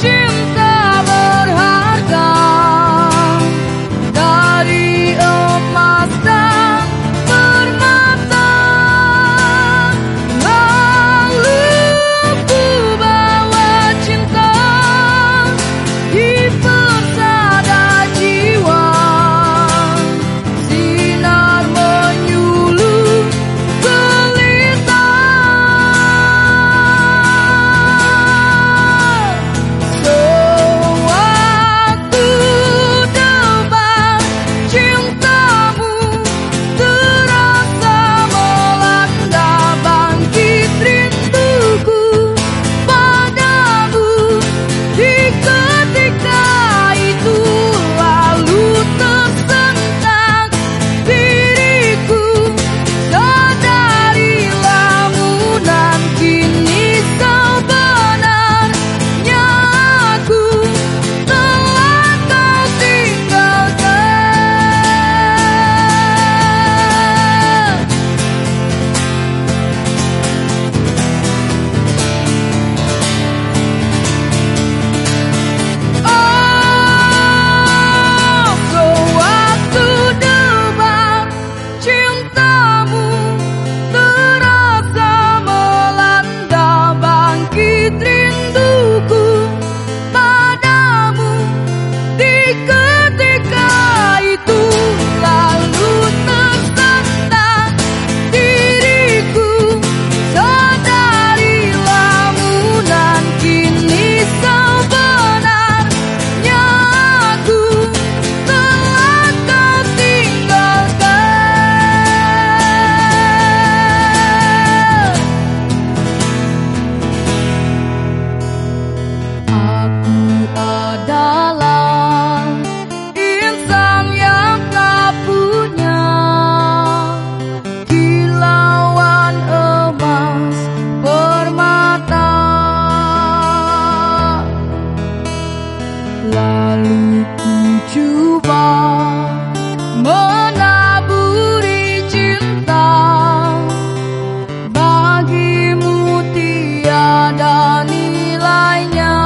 dream lalu ku coba menaburi cinta. Bagimu tiada nilainya.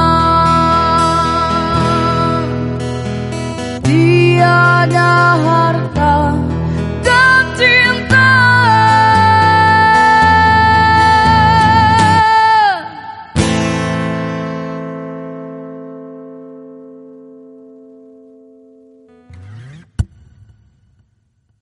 Tiada